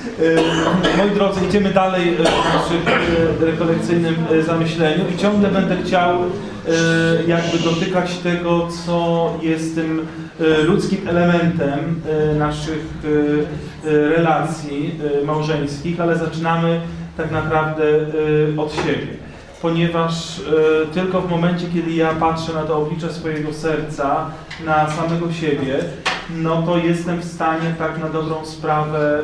E, moi drodzy, idziemy dalej w naszym e, rekolekcyjnym e, zamyśleniu i ciągle będę chciał jakby dotykać tego, co jest tym ludzkim elementem naszych relacji małżeńskich, ale zaczynamy tak naprawdę od siebie. Ponieważ tylko w momencie, kiedy ja patrzę na to oblicze swojego serca, na samego siebie, no to jestem w stanie tak na dobrą sprawę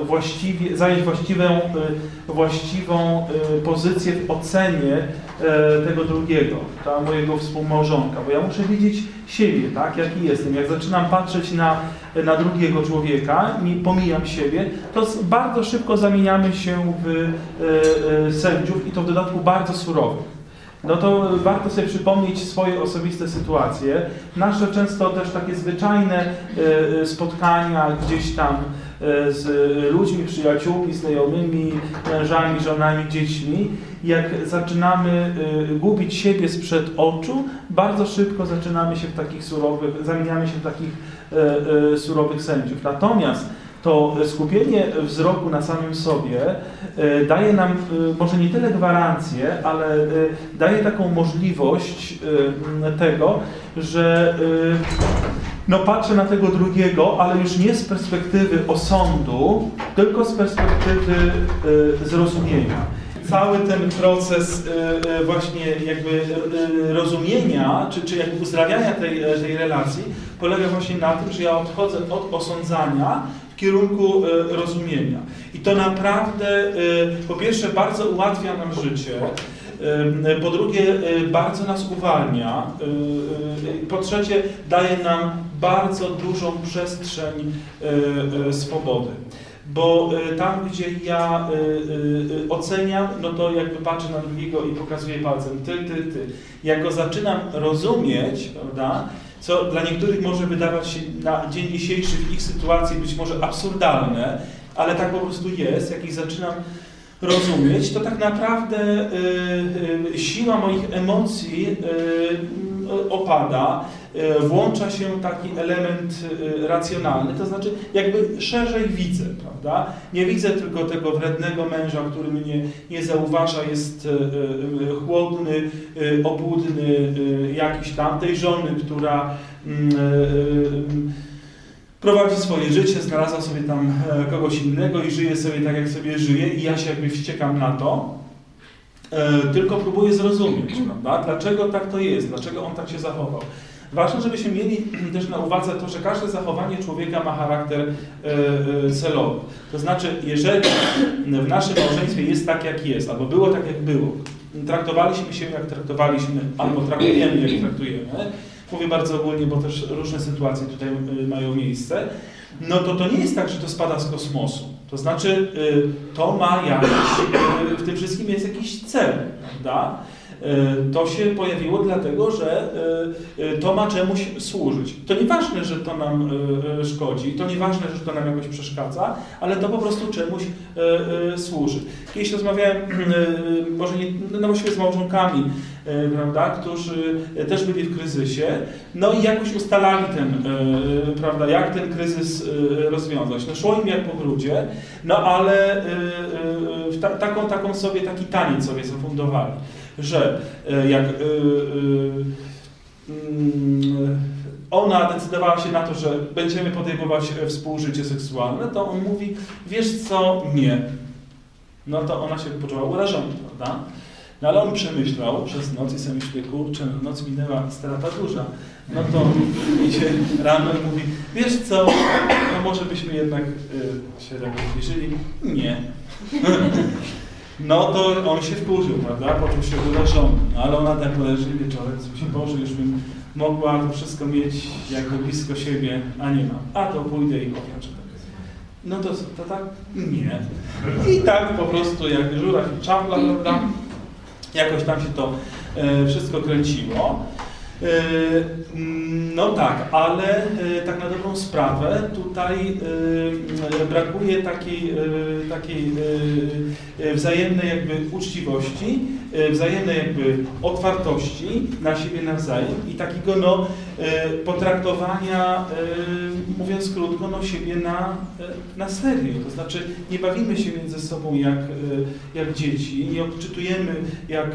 e, właściwie, zająć właściwą, e, właściwą e, pozycję w ocenie tego drugiego, ta mojego współmałżonka, bo ja muszę wiedzieć siebie, tak, jaki jestem. Jak zaczynam patrzeć na, na drugiego człowieka, nie pomijam siebie, to bardzo szybko zamieniamy się w sędziów i to w dodatku bardzo surowych no to warto sobie przypomnieć swoje osobiste sytuacje. Nasze często też takie zwyczajne e, e, spotkania gdzieś tam e, z ludźmi, przyjaciółmi, znajomymi, mężami, żonami, dziećmi. Jak zaczynamy gubić siebie sprzed oczu, bardzo szybko zaczynamy się w takich surowych, zamieniamy się w takich surowych sędziów. Natomiast to skupienie wzroku na samym sobie e, daje nam e, może nie tyle gwarancję, ale e, daje taką możliwość tego, że no patrzę na tego drugiego, ale już nie z perspektywy osądu, tylko z perspektywy zrozumienia cały ten proces właśnie jakby rozumienia, czy, czy jakby uzdrawiania tej, tej relacji polega właśnie na tym, że ja odchodzę od osądzania kierunku e, rozumienia. I to naprawdę, e, po pierwsze, bardzo ułatwia nam życie, e, po drugie, bardzo nas uwalnia, po trzecie, daje nam bardzo dużą przestrzeń swobody. Bo tam, gdzie ja oceniam, no to jakby patrzę na drugiego i pokazuję palcem ty, ty, ty. Jak go zaczynam rozumieć, prawda, co dla niektórych może wydawać się na dzień dzisiejszy w ich sytuacji być może absurdalne, ale tak po prostu jest, jak ich zaczynam rozumieć, to tak naprawdę y, y, siła moich emocji y, opada, włącza się taki element racjonalny, to znaczy jakby szerzej widzę, prawda? Nie widzę tylko tego wrednego męża, który mnie nie zauważa, jest chłodny, obłudny, jakiś tam, tej żony, która mm, prowadzi swoje życie, znalazła sobie tam e, kogoś innego i żyje sobie tak, jak sobie żyje i ja się jakby wściekam na to, e, tylko próbuję zrozumieć, prawda? Dlaczego tak to jest, dlaczego on tak się zachował. Ważne, żebyśmy mieli też na uwadze to, że każde zachowanie człowieka ma charakter e, celowy. To znaczy, jeżeli w naszym małżeństwie jest tak, jak jest, albo było tak, jak było, traktowaliśmy się, jak traktowaliśmy, albo traktujemy, jak traktujemy, mówię bardzo ogólnie, bo też różne sytuacje tutaj y, mają miejsce, no to to nie jest tak, że to spada z kosmosu. To znaczy, to ma jakiś, w tym wszystkim jest jakiś cel, prawda? To się pojawiło dlatego, że to ma czemuś służyć. To nieważne, że to nam szkodzi, to nieważne, że to nam jakoś przeszkadza, ale to po prostu czemuś służy. Kiedyś rozmawiałem, może nie, no właściwie z małżonkami, E, prawda, którzy też byli w kryzysie, no i jakoś ustalali ten, e, prawda, jak ten kryzys e, rozwiązać. No szło im jak po grudzie, no ale ta, taką, taką sobie, taki taniec sobie zafundowali, że jak mm, ona decydowała się na to, że będziemy podejmować współżycie seksualne, to on mówi, wiesz co, nie. No to ona się poczuła urażona, prawda? No ale on przemyślał przez noc i sobie myśli, kurczę, noc minęła strata duża. No to idzie rano i mówi, wiesz co, no może byśmy jednak y, się tak zbliżyli? Nie. No to on się wkurzył, prawda? Poczuł się urażony. No ale ona tak leży wieczorem, myśli, Boże, już bym mogła to wszystko mieć jakby blisko siebie, a nie ma. A to pójdę i okażę. No to, to tak? Nie. I tak po prostu jak żura i czapla, prawda? Jakoś tam się to e, wszystko kręciło. Mm, no tak, ale tak na dobrą sprawę tutaj brakuje takiej, takiej wzajemnej jakby uczciwości, wzajemnej jakby otwartości na siebie nawzajem i takiego no potraktowania, mówiąc krótko, no siebie na, na serio. To znaczy nie bawimy się między sobą jak, jak dzieci, nie odczytujemy jak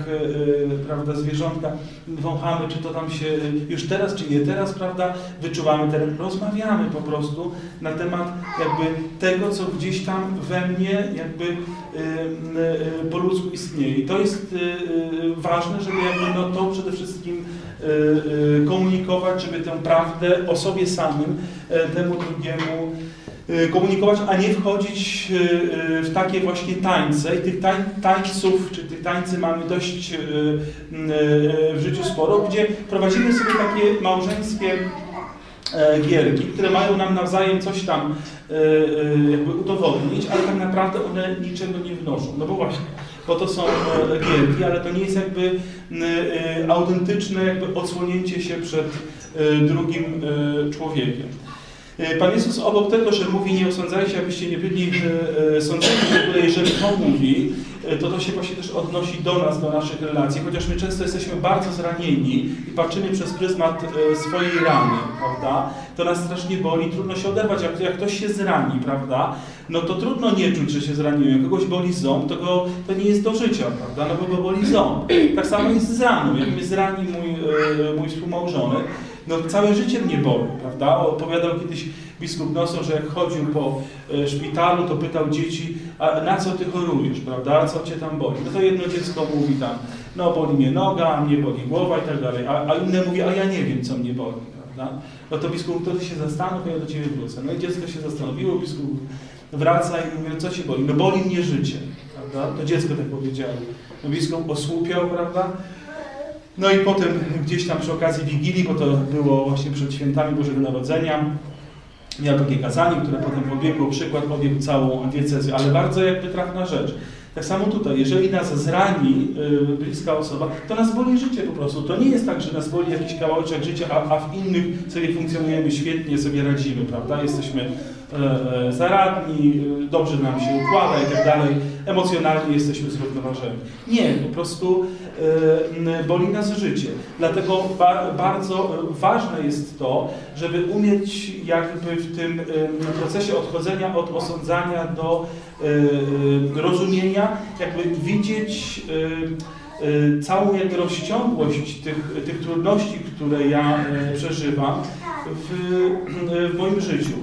prawda, zwierzątka, wąchamy, czy to tam się już teraz, czy nie teraz, prawda, wyczuwamy teren, rozmawiamy po prostu na temat jakby tego, co gdzieś tam we mnie jakby po ludzku istnieje. I to jest y, ważne, żeby jakby no to przede wszystkim komunikować, żeby tę prawdę o sobie samym temu drugiemu Y, komunikować, a nie wchodzić y, y, w takie właśnie tańce. I tych tań, tańców, czy tych tańcy mamy dość w życiu sporo, gdzie prowadzimy sobie takie małżeńskie e, gierki, które mają nam nawzajem coś tam jakby udowodnić, ale tak naprawdę one niczego nie wnoszą. No bo właśnie, bo to są e, gierki, ale to nie jest jakby autentyczne jakby odsłonięcie się przed drugim człowiekiem. E, Pan Jezus obok tego, że mówi nie osądzajcie, abyście nie byli e, e, sądzeni, w ogóle jeżeli to mówi, to to się właśnie też odnosi do nas, do naszych relacji, chociaż my często jesteśmy bardzo zranieni i patrzymy przez pryzmat swojej rany, prawda? To nas strasznie boli, trudno się oderwać. Jak, jak ktoś się zrani, prawda? No to trudno nie czuć, że się zraniłem. Jak kogoś boli ząb, to, go, to nie jest do życia, prawda? No bo go boli ząb. Tak samo jest z raną. Jak mnie zrani mój, mój współmałżony, no całe życie mnie boli, prawda? Opowiadał kiedyś biskup Nosor, że jak chodził po e, szpitalu, to pytał dzieci, a na co ty chorujesz, prawda? Co cię tam boli? No to jedno dziecko mówi tam, no boli mnie noga, a mnie boli głowa i tak dalej, a, a inne mówi, a ja nie wiem, co mnie boli, prawda? No to biskup, to ty się zastanów, ja do ciebie wrócę. No i dziecko się zastanowiło, biskup wraca i mówi, co cię boli? No boli mnie życie, prawda? To dziecko tak powiedziało. No biskup osłupiał, prawda? No i potem gdzieś tam przy okazji Wigilii, bo to było właśnie przed świętami Bożego Narodzenia, miał takie kazanie, które potem pobiegło, przykład pobiegł całą diecezję, ale bardzo jakby trafna rzecz. Tak samo tutaj, jeżeli nas zrani yy, bliska osoba, to nas boli życie po prostu. To nie jest tak, że nas boli jakiś kawałeczek życia, a, a w innych sobie funkcjonujemy świetnie, sobie radzimy, prawda? Jesteśmy zaradni, e, dobrze nam się układa i tak dalej, emocjonalnie jesteśmy zrównoważeni. Nie, po prostu e, boli nas życie. Dlatego ba, bardzo ważne jest to, żeby umieć jakby w tym procesie odchodzenia od osądzania do rozumienia, jakby widzieć całą jakby rozciągłość tych, tych trudności, które ja przeżywam w, w moim życiu.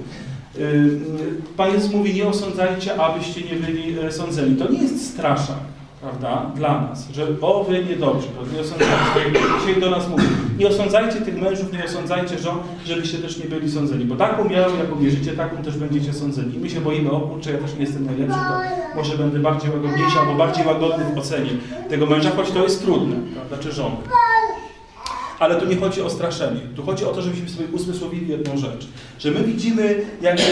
Pan Jezus mówi, nie osądzajcie, abyście nie byli e, sądzeni. To nie jest straszak, prawda, dla nas, że o, wy niedobrze, nie osądzajcie. Dzisiaj do nas mówi, nie osądzajcie tych mężów, nie osądzajcie żon, żebyście też nie byli sądzeni, bo taką miarą, jaką wierzycie, taką też będziecie sądzeni. My się boimy, o kurczę, ja też nie jestem najlepszy, to może będę bardziej łagodniejszy albo bardziej łagodny w ocenie tego męża, choć to jest trudne, prawda, czy żony. Ale tu nie chodzi o straszenie. Tu chodzi o to, żebyśmy sobie usmysłowili jedną rzecz. Że my widzimy jakby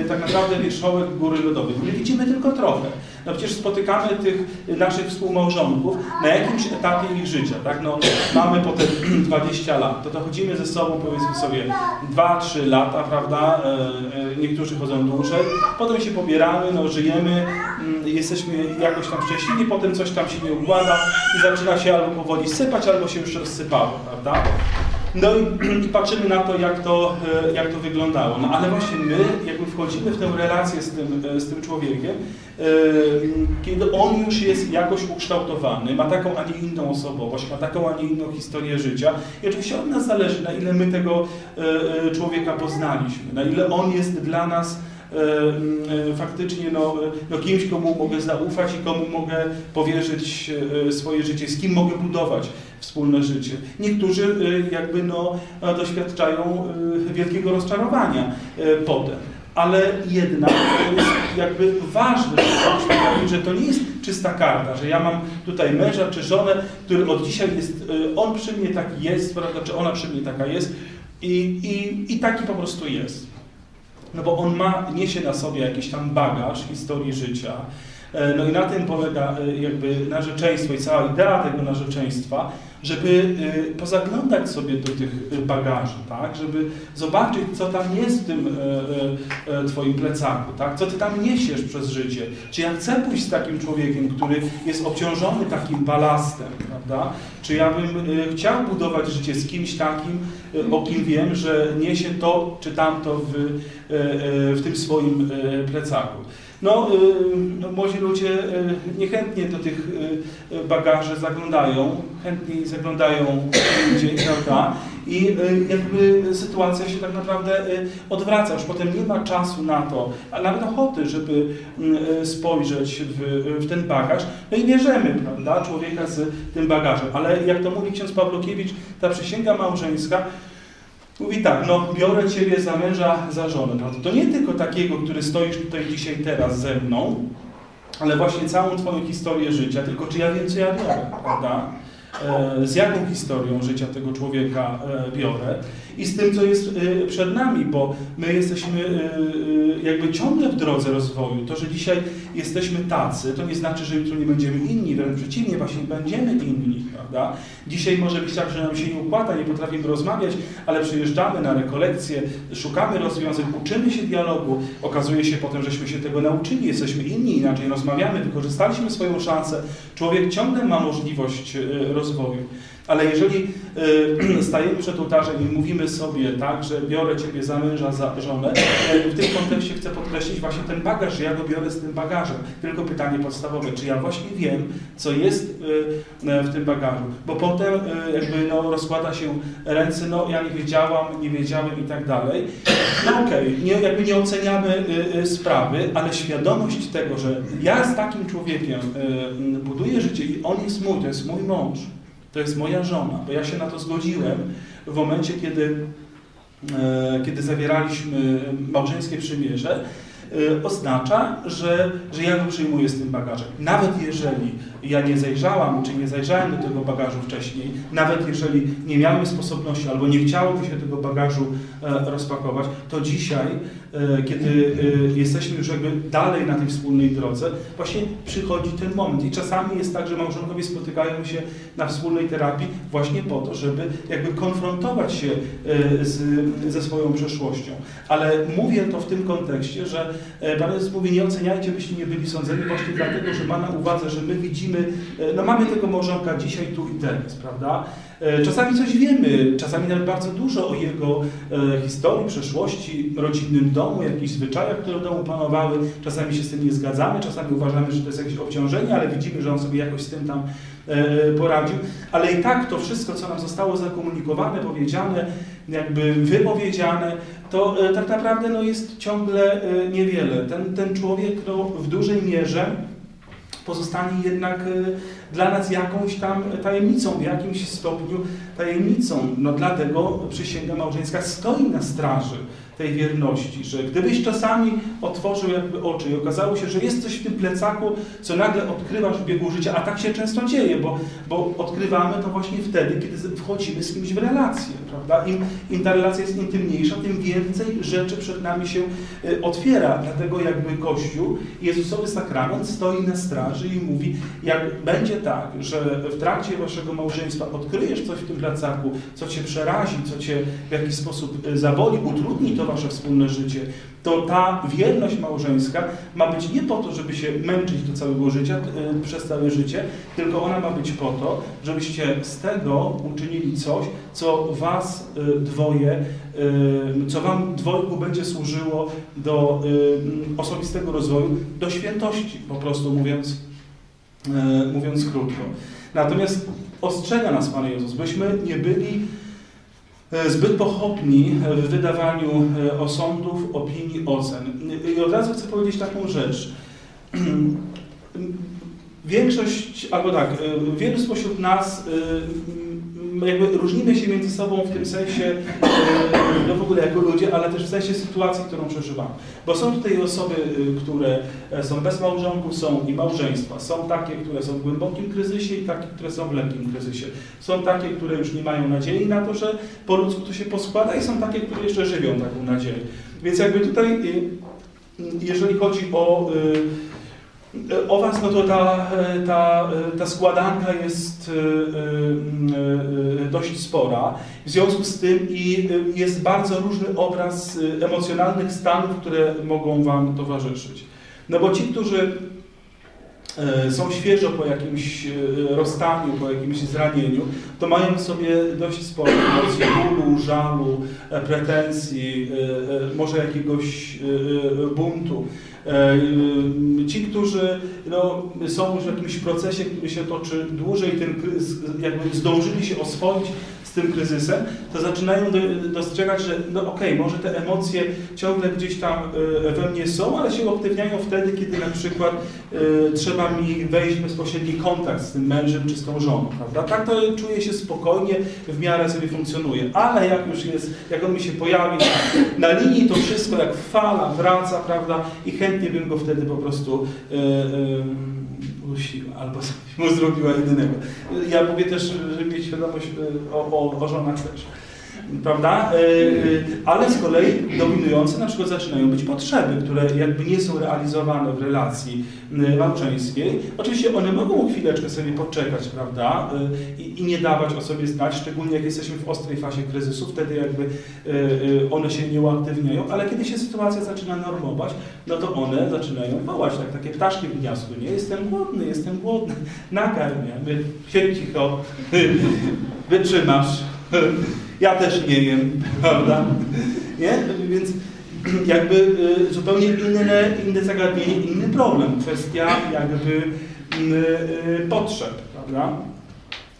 e, tak naprawdę wierzchołek góry lodowej. My widzimy tylko trochę. No przecież spotykamy tych naszych współmałżonków na jakimś etapie ich życia, tak? No, mamy potem 20 lat, to dochodzimy ze sobą powiedzmy sobie 2-3 lata, prawda? E, e, niektórzy chodzą dłużej, potem się pobieramy, no, żyjemy, mm, jesteśmy jakoś tam szczęśliwi, potem coś tam się nie układa i zaczyna się albo powoli sypać, albo się już rozsypało, prawda? No i, patrzymy na to jak, to, e, jak to wyglądało. No ale właśnie my, jakby wchodzimy w tę relację z tym, z tym człowiekiem, kiedy on już jest jakoś ukształtowany, ma taką, a nie inną osobowość, ma taką, a nie inną historię życia i oczywiście od nas zależy, na ile my tego e, e, człowieka poznaliśmy, na ile on jest dla nas e, faktycznie no, no kimś, komu mogę zaufać i komu mogę powierzyć swoje życie, z kim mogę budować wspólne życie. Niektórzy jakby no, doświadczają wielkiego rozczarowania potem ale jednak to jest jakby ważne, że to nie jest czysta karta, że ja mam tutaj męża czy żonę, który od dzisiaj jest, y, on przy mnie taki jest, prawda, czy ona przy mnie taka jest i, i, i taki po prostu jest. No bo on ma, niesie na sobie jakiś tam bagaż historii życia, no i na tym polega e, jakby narzeczeństwo i cała idea tego narzeczeństwa, żeby e, pozaglądać sobie do tych bagaży, tak? żeby zobaczyć, co tam jest w tym Twoim plecaku, tak? co Ty tam niesiesz przez życie. Czy ja chcę pójść z takim człowiekiem, który jest obciążony takim balastem, prawda? Czy ja bym chciał budować życie z kimś takim, o kim wiem, że niesie to czy tamto w, w tym swoim plecaku. No, y, no, młodzi ludzie y, niechętnie do tych y, bagaży zaglądają, chętniej zaglądają gdzieś, prawda? I jakby sytuacja się tak naprawdę odwraca. Już potem nie ma czasu na to, a nawet ochoty, żeby spojrzeć w, w ten bagaż. No i bierzemy, prawda, człowieka z tym bagażem. Ale jak to mówi ksiądz Pawlokiewicz, ta przysięga małżeńska Mówi tak, no biorę Ciebie za męża, za żonę. No, to nie tylko takiego, który stoisz tutaj dzisiaj teraz ze mną, ale właśnie całą Twoją historię życia, tylko czy ja wiem, co ja biorę, prawda? E, z jaką historią życia tego człowieka e, biorę i z tym, co jest e, przed nami, bo my jesteśmy jakby ciągle w drodze rozwoju. To, że dzisiaj jesteśmy tacy, to nie znaczy, że jutro nie będziemy inni, wręcz przeciwnie, właśnie będziemy inni, prawda? Dzisiaj może być tak, że nam się nie układa, nie potrafimy rozmawiać, ale przyjeżdżamy na rekolekcje, szukamy rozwiązań, uczymy się dialogu, okazuje się potem, żeśmy się tego nauczyli, jesteśmy inni, inaczej rozmawiamy, wykorzystaliśmy swoją szansę. Człowiek ciągle ma możliwość rozwoju. Ale jeżeli y, stajemy przed ołtarzem i mówimy sobie tak, że biorę Ciebie za męża, za żonę, y, w tym kontekście chcę podkreślić właśnie ten bagaż, że ja go biorę z tym bagażem. Tylko pytanie podstawowe, czy ja właśnie wiem, co jest y, w tym bagażu. Bo potem jakby no, rozkłada się ręce, no ja nie wiedziałam, nie wiedziałem i tak dalej. No okej, okay, jakby nie oceniamy sprawy, ale świadomość tego, że ja z takim człowiekiem buduję życie i on jest mój, to jest mój mąż, to jest moja żona, bo ja się na to zgodziłem w momencie, kiedy, e, kiedy zawieraliśmy małżeńskie przymierze, oznacza, że, że ja go przyjmuję z tym bagażem. Nawet jeżeli ja nie zajrzałam, czy nie zajrzałem do tego bagażu wcześniej, nawet jeżeli nie miałem sposobności albo nie chciałoby się tego bagażu e, rozpakować, to dzisiaj, e, kiedy e, jesteśmy już jakby dalej na tej wspólnej drodze, właśnie przychodzi ten moment. I czasami jest tak, że małżonkowie spotykają się na wspólnej terapii właśnie po to, żeby jakby konfrontować się z, ze swoją przeszłością. Ale mówię to w tym kontekście, że Pan Jezus mówi, nie oceniajcie, byście nie byli sądzeni właśnie dlatego, że ma na uwadze, że my widzimy E, no mamy tego małżonka dzisiaj, tu i teraz, prawda? E, czasami coś wiemy, czasami nawet bardzo dużo o jego e, historii, przeszłości, rodzinnym domu, jakichś zwyczajach, które w domu panowały. Czasami się z tym nie zgadzamy, czasami uważamy, że to jest jakieś obciążenie, ale widzimy, że on sobie jakoś z tym tam poradził. Ale i tak to wszystko, co nam zostało zakomunikowane, powiedziane, jakby wypowiedziane, to tak naprawdę no, jest ciągle niewiele. Ten, ten człowiek no, w dużej mierze pozostanie jednak e, dla nas jakąś tam tajemnicą, w jakimś stopniu tajemnicą. No dlatego przysięga małżeńska stoi na straży tej wierności, że gdybyś czasami otworzył jakby oczy i okazało się, że jest coś w tym plecaku, co nagle odkrywasz w biegu życia, a tak się często dzieje, bo, bo odkrywamy to właśnie wtedy, kiedy wchodzimy z kimś w relację, prawda? Im, Im ta relacja jest intymniejsza, tym więcej rzeczy przed nami się y, otwiera. Dlatego jakby Kościół, Jezusowy sakrament stoi na straży i mówi, jak będzie tak, że w trakcie waszego małżeństwa odkryjesz coś w tym plecaku, co cię przerazi, co cię w jakiś sposób y, zaboli, utrudni to wasze wspólne życie, to ta wierność małżeńska ma być nie po to, żeby się męczyć do całego życia, y, przez całe życie, tylko ona ma być po to, żebyście z tego uczynili coś, co was y, dwoje, y, co wam dwojgu będzie służyło do osobistego rozwoju, do świętości, po prostu mówiąc, mówiąc krótko. Natomiast ostrzega nas Pan Jezus, byśmy nie byli zbyt pochopni w wydawaniu e, osądów, opinii, ocen. I od razu chcę powiedzieć taką rzecz. Większość, albo tak, e, wielu spośród nas jakby różnimy się między sobą w tym sensie, no w ogóle jako ludzie, ale też w sensie sytuacji, którą przeżywamy. Bo są tutaj osoby, które są bez małżonków, są i małżeństwa. Są takie, które są w głębokim kryzysie i takie, które są w lekkim kryzysie. Są takie, które już nie mają nadziei na to, że po ludzku to się poskłada i są takie, które jeszcze żywią taką nadzieję. Więc jakby tutaj, jeżeli chodzi o E, o Was, no to ta, e, ta, e, ta składanka jest dość spora. W związku z tym i jest bardzo różny obraz emocjonalnych stanów, które mogą Wam towarzyszyć. No bo ci, którzy są świeżo po jakimś rozstaniu, po jakimś zranieniu, to mają sobie dość sporo emocji bólu, żalu, pretensji, może jakiegoś buntu. E, ci, którzy no, są w jakimś procesie, który się toczy dłużej, tym jakby zdążyli się oswoić z tym kryzysem, to zaczynają dostrzegać, że no okej, okay, może te emocje ciągle gdzieś tam e, we mnie są, ale się uaktywniają wtedy, kiedy na przykład y, trzeba mi wejść w bezpośredni kontakt z tym mężem czy z tą żoną, prawda? Tak to czuję się spokojnie, w miarę sobie funkcjonuje, ale jak już jest, jak on mi się pojawi na, na linii, to wszystko jak fala wraca, prawda? I chętnie bym go wtedy po prostu y, y, udusiła albo mu zrobiła jedynego. Ja mówię też, żeby mieć świadomość e, o, o żonach też. Prawda? E, e, ale z kolei dominujące na przykład zaczynają być potrzeby, które jakby nie są realizowane w relacji małżeńskiej. Oczywiście one mogą chwileczkę sobie poczekać, prawda? I, i nie dawać o sobie znać, szczególnie jak jesteśmy w ostrej fazie kryzysu, wtedy jakby one się nie uaktywniają, ale kiedy się sytuacja zaczyna normować, no to one zaczynają wołać, tak, takie ptaszki w gniazdku, nie? Jestem głodny, jestem głodny, nakarm mnie, cicho, wytrzymasz, ja też nie jem, prawda? Nie? Więc jakby y, zupełnie inne, inne zagadnienie, inny problem, kwestia jakby y, y, potrzeb, prawda?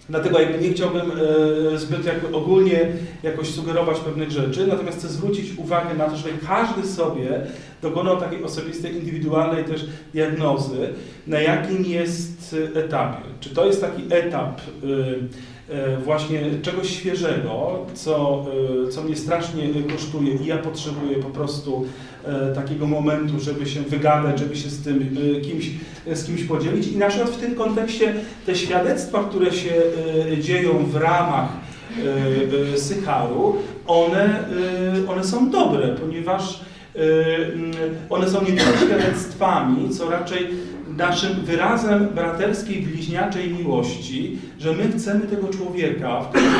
Dlatego jakby nie chciałbym e, zbyt jakby ogólnie jakoś sugerować pewnych rzeczy, natomiast chcę zwrócić uwagę na to, że każdy sobie dokonał takiej osobistej, indywidualnej też diagnozy, na jakim jest etapie. Czy to jest taki etap właśnie czegoś świeżego, co, co mnie strasznie kosztuje i ja potrzebuję po prostu E, takiego momentu, żeby się wygadać, żeby się z tym e, kimś, z kimś podzielić. I na przykład w tym kontekście te świadectwa, które się e, dzieją w ramach Sycharu, one, one są dobre, ponieważ one są nie tylko świadectwami, co raczej naszym wyrazem braterskiej, bliźniaczej miłości, że my chcemy tego człowieka, w którym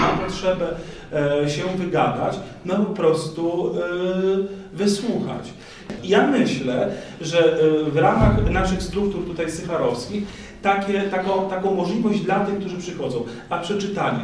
ma potrzebę się wygadać, no po prostu wysłuchać. Ja myślę, że e, w ramach naszych struktur tutaj sycharowskich takie, taką, taką możliwość dla tych, którzy przychodzą, a przeczytanie,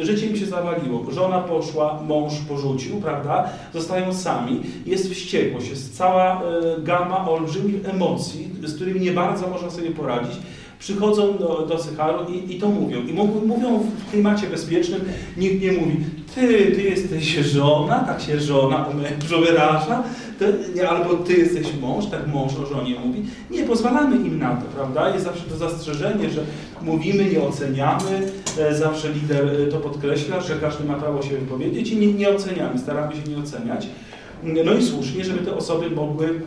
e, życie im się zawaliło, żona poszła, mąż porzucił, prawda, zostają sami, jest wściekłość, jest cała e, gama olbrzymich emocji, z którymi nie bardzo można sobie poradzić, przychodzą do, do Sycharu i, i to mówią. I mówią w klimacie bezpiecznym, nikt nie mówi, ty, ty jesteś żona, tak się żona o mężu wyraża, to, albo ty jesteś mąż, tak mąż o żonie mówi. Nie pozwalamy im na to, prawda? Jest zawsze to zastrzeżenie, że mówimy, nie oceniamy, e, zawsze lider e, to podkreśla, że każdy ma prawo się wypowiedzieć i nie, nie oceniamy, staramy się nie oceniać. No i słusznie, żeby te osoby mogły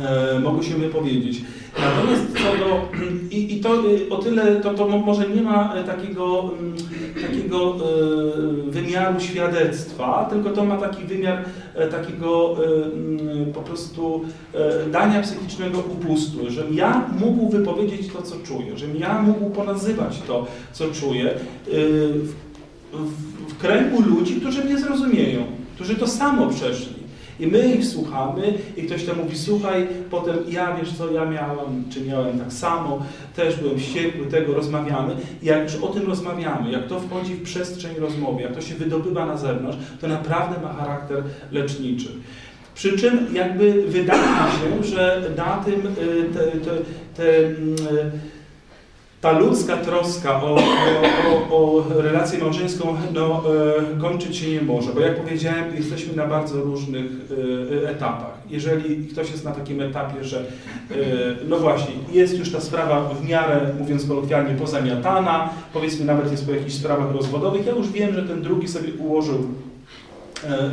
e, mogły się wypowiedzieć. Natomiast co do, i, i to y, o tyle, to, to może nie ma e, takiego, mm, takiego e, wymiaru świadectwa, tylko to ma taki wymiar e, takiego mm, po prostu dania psychicznego upustu, żebym ja mógł wypowiedzieć to, co czuję, żebym ja mógł ponazywać to, co czuję w, w, w kręgu ludzi, którzy mnie zrozumieją, którzy to samo przeszli. I my ich słuchamy i ktoś tam mówi, słuchaj, potem ja, wiesz co, ja miałam, czy miałem tak samo, też byłem wściekły, tego rozmawiamy. I jak już o tym rozmawiamy, jak to wchodzi w przestrzeń rozmowy, jak to się wydobywa na zewnątrz, to naprawdę ma charakter leczniczy. Przy czym jakby wydaje się, że na tym y, te, te, te mm, ta ludzka troska o, o, o, relację małżeńską no, e, kończyć się nie może, bo jak powiedziałem, jesteśmy na bardzo różnych e, etapach. Jeżeli ktoś jest na takim etapie, że e, no właśnie, jest już ta sprawa w miarę, mówiąc kolokwialnie, pozamiatana, powiedzmy nawet jest po jakichś sprawach rozwodowych, ja już wiem, że ten drugi sobie ułożył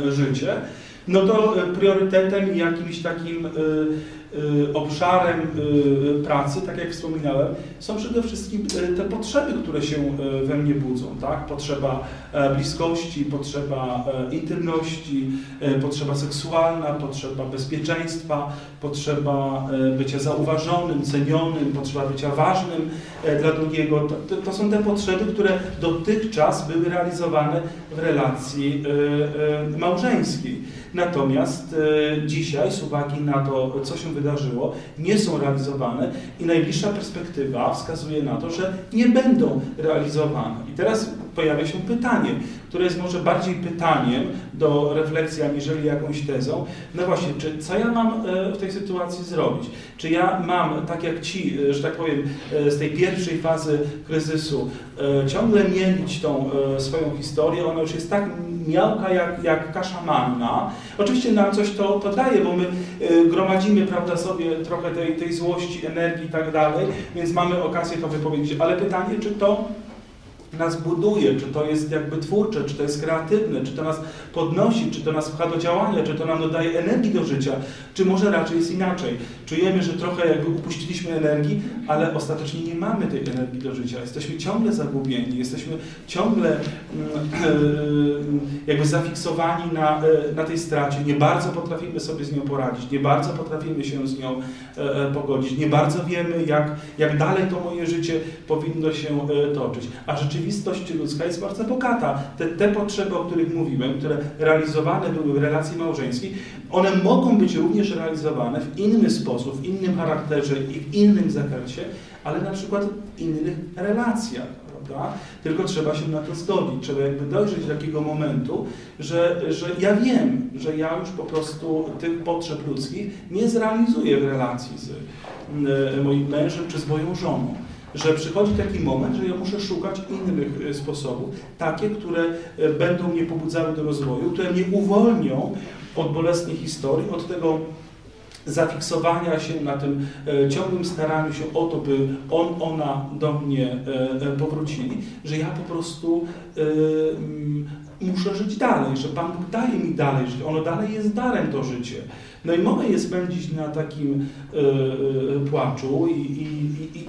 życie, no to e, priorytetem jakimś takim e, e, obszarem pracy, tak jak wspominałem, są przede wszystkim te potrzeby, które się we mnie budzą. Tak? Potrzeba bliskości, potrzeba intymności, potrzeba seksualna, potrzeba bezpieczeństwa, potrzeba bycia zauważonym, cenionym, potrzeba bycia ważnym dla drugiego. To, to są te potrzeby, które dotychczas były realizowane w relacji małżeńskiej. Natomiast e, dzisiaj, z uwagi na to, co się wydarzyło, nie są realizowane i najbliższa perspektywa wskazuje na to, że nie będą realizowane. I teraz pojawia się pytanie, które jest może bardziej pytaniem do refleksji, aniżeli jakąś tezą. No właśnie, czy co ja mam e, w tej sytuacji zrobić? Czy ja mam, tak jak ci, e, że tak powiem, z tej pierwszej fazy kryzysu, ciągle mielić tą swoją historię, ona już jest tak miałka jak, jak kasza manna. Oczywiście nam coś to, to daje, bo my gromadzimy prawda, sobie trochę tej, tej złości, energii i tak dalej, więc mamy okazję to wypowiedzieć. Ale pytanie, czy to nas buduje, czy to jest jakby twórcze, czy to jest kreatywne, czy to nas podnosi, czy to nas pcha do działania, czy to nam dodaje energii do życia, czy może raczej jest inaczej. Czujemy, że trochę jakby upuściliśmy energii, ale ostatecznie nie mamy tej energii do życia. Jesteśmy ciągle zagubieni, jesteśmy ciągle mm, jakby zafiksowani na, e, na tej stracie. Nie bardzo potrafimy sobie z nią poradzić, nie bardzo potrafimy się z nią e, e, pogodzić, nie bardzo wiemy, jak, jak dalej to moje życie powinno się toczyć. A rzeczywiście rzeczywistość ludzka jest bardzo bogata. Te, te potrzeby, o których mówiłem, które realizowane były w relacji małżeńskiej, one mogą być również realizowane w inny sposób, w innym charakterze i w innym zakresie, ale na przykład w innych relacjach. Tylko trzeba się na to zgodzić. Trzeba jakby dojrzeć do takiego momentu, że, że ja wiem, że ja już po prostu tych potrzeb ludzkich nie zrealizuję w relacji z e, moim mężem czy z moją żoną że przychodzi taki moment, że ja muszę szukać innych e, sposobów, takie, które e, będą mnie pobudzały do rozwoju, które mnie uwolnią od bolesnej historii, od tego zafiksowania się na tym e, ciągłym staraniu się o to, by on, ona do mnie powrócili, że ja po prostu muszę żyć dalej, że Pan Bóg daje mi dalej żyć, ono dalej jest darem to życie. No i mogę je spędzić na takim płaczu i, i, i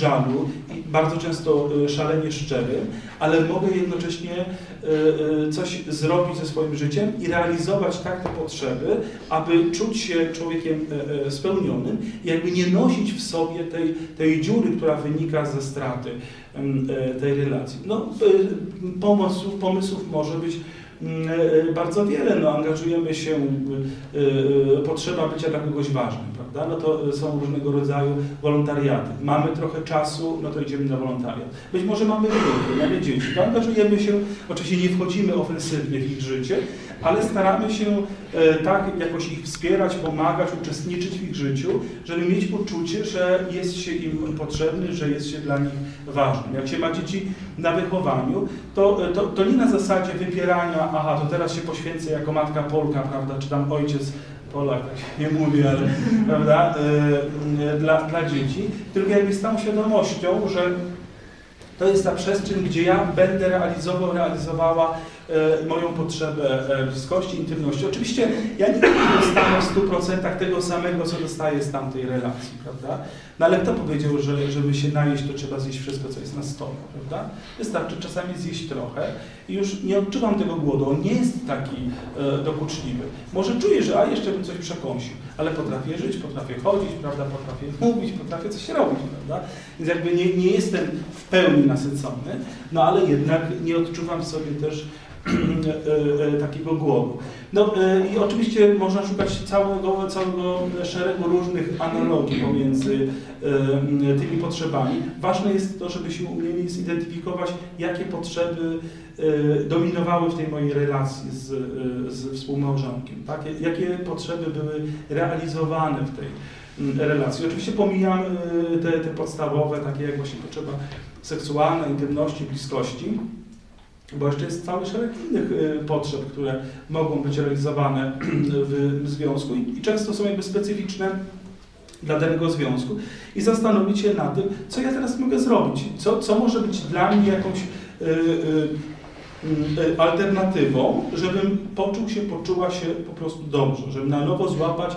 żalu, i bardzo często e, szalenie szczerym, ale mogę jednocześnie e, e, coś zrobić ze swoim życiem i realizować tak te potrzeby, aby czuć się człowiekiem spełnionym i jakby nie nosić w sobie tej, tej dziury, która wynika ze straty tej relacji. No, pomysłów, pomysłów może być bardzo wiele. No, angażujemy się, e, e, potrzeba bycia dla kogoś ważnym, prawda? No to są różnego rodzaju wolontariaty. Mamy trochę czasu, no to idziemy na wolontariat. Być może mamy wnuki, mamy dzieci, to angażujemy się, oczywiście nie wchodzimy ofensywnie w ich życie, ale staramy się tak jakoś ich wspierać, pomagać, uczestniczyć w ich życiu, żeby mieć poczucie, że jest się im potrzebny, że jest się dla nich ważnym. Jak się ma dzieci na wychowaniu, to, to, to nie na zasadzie wybierania aha, to teraz się poświęcę jako matka Polka, prawda, czy tam ojciec Polak, tak nie mówi, ale prawda, yy, dla, dla dzieci, tylko jakby z tą świadomością, że to jest ta przestrzeń, gdzie ja będę realizował, realizowała e, moją potrzebę e, bliskości, intymności. Oczywiście ja nie dostanę w 100% tego samego, co dostaję z tamtej relacji, prawda? No ale kto powiedział, że żeby się najeść, to trzeba zjeść wszystko, co jest na stole, prawda? Wystarczy czasami zjeść trochę i już nie odczuwam tego głodu. On nie jest taki e, dokuczliwy. Może czuję, że a jeszcze bym coś przekąsił, ale potrafię żyć, potrafię chodzić, prawda? Potrafię mówić, potrafię coś robić, prawda? Więc jakby nie, nie jestem w pełni nasycony, no ale jednak nie odczuwam sobie też e, e, takiego głodu. No e, i oczywiście można szukać całego, całego szeregu różnych analogii pomiędzy tymi potrzebami. Ważne jest to, żebyśmy umieli zidentyfikować, jakie potrzeby dominowały w tej mojej relacji z, z współmałżonkiem, tak? jakie potrzeby były realizowane w tej relacji. Oczywiście pomijam te, te podstawowe, takie jak właśnie potrzeba seksualna, intymności, bliskości, bo jeszcze jest cały szereg innych y, potrzeb, które mogą być realizowane w związku. I często są jakby specyficzne dla danego związku. I zastanowić się nad tym, co ja teraz mogę zrobić, co, co może być dla mnie jakąś y, y, alternatywą, żebym poczuł się, poczuła się po prostu dobrze, żeby na nowo złapać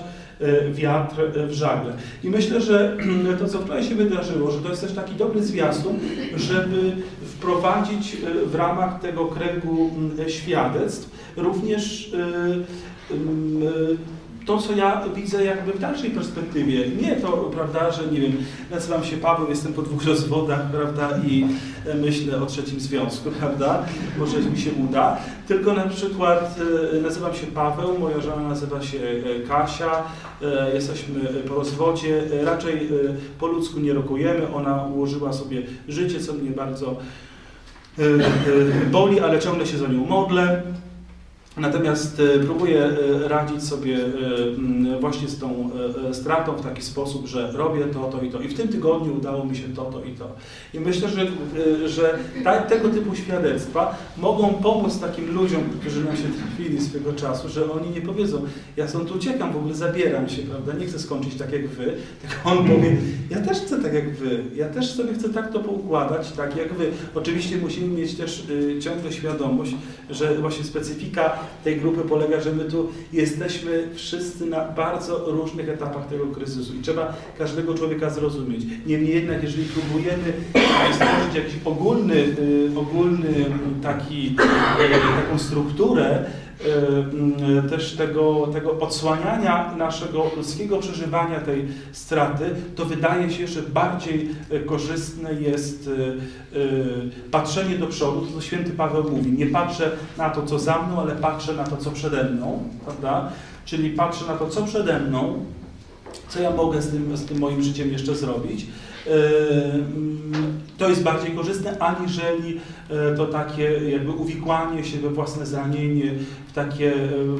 wiatr w żagle. I myślę, że to, co wczoraj się wydarzyło, że to jest też taki dobry zwiastun, żeby wprowadzić y, w ramach tego kręgu mm, świadectw również y, y, to, co ja widzę jakby w dalszej perspektywie. Nie to, prawda, że nie wiem, nazywam się Paweł, jestem po dwóch rozwodach, prawda, i e, myślę o trzecim związku, prawda, może mi się uda, tylko na przykład e, nazywam się Paweł, moja żona nazywa się e, Kasia, jesteśmy po rozwodzie, raczej po ludzku nie rokujemy, ona ułożyła sobie życie, co mnie bardzo boli, ale ciągle się za nią modlę. Natomiast e, próbuję e, radzić sobie e, właśnie z tą stratą w taki sposób, że robię to, to i to. I w tym tygodniu udało mi się to, to i to. I myślę, że, że tego typu świadectwa mogą pomóc takim ludziom, którzy nam się trafili swego czasu, że oni nie powiedzą, ja stąd uciekam, w ogóle zabieram się, prawda, nie chcę skończyć tak jak wy, tylko on powie, ja też chcę tak jak wy, ja też sobie chcę tak to poukładać, tak jak wy. Oczywiście musimy mieć też ciągle świadomość, że właśnie specyfika tej grupy polega, że my tu jesteśmy wszyscy na bardzo różnych etapach tego kryzysu i trzeba każdego człowieka zrozumieć. Niemniej jednak, jeżeli próbujemy stworzyć jakiś ogólny, y, ogólny taki, y, taką strukturę, też tego, tego odsłaniania naszego ludzkiego przeżywania tej straty, to wydaje się, że bardziej y, korzystne jest y, patrzenie do przodu, to święty Paweł mówi. Nie patrzę na to, co za mną, ale patrzę na to, co przede mną, prawda? Czyli patrzę na to, co przede mną, co ja mogę z tym, z tym moim życiem jeszcze zrobić. To jest bardziej korzystne, aniżeli to takie jakby uwikłanie się we własne zranienie, takie,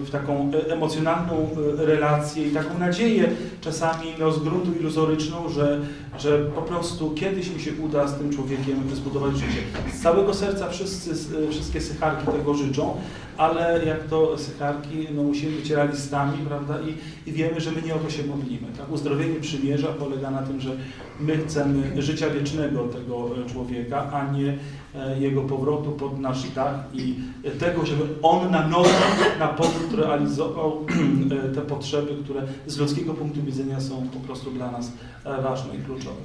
w taką emocjonalną relację i taką nadzieję, czasami no, z gruntu iluzoryczną, że, że po prostu kiedyś mi się uda z tym człowiekiem zbudować życie. Z całego serca wszyscy, wszystkie sycharki tego życzą, ale jak to sycharki, no musimy być realistami, prawda, I, i wiemy, że my nie o to się modlimy. Tak? Uzdrowienie przymierza polega na tym, że my chcemy życia wiecznego tego człowieka, a nie e, jego powrotu pod nasz dach i tego, żeby on na nowo, na powrót realizował e, te potrzeby, które z ludzkiego punktu widzenia są po prostu dla nas e, ważne i kluczowe.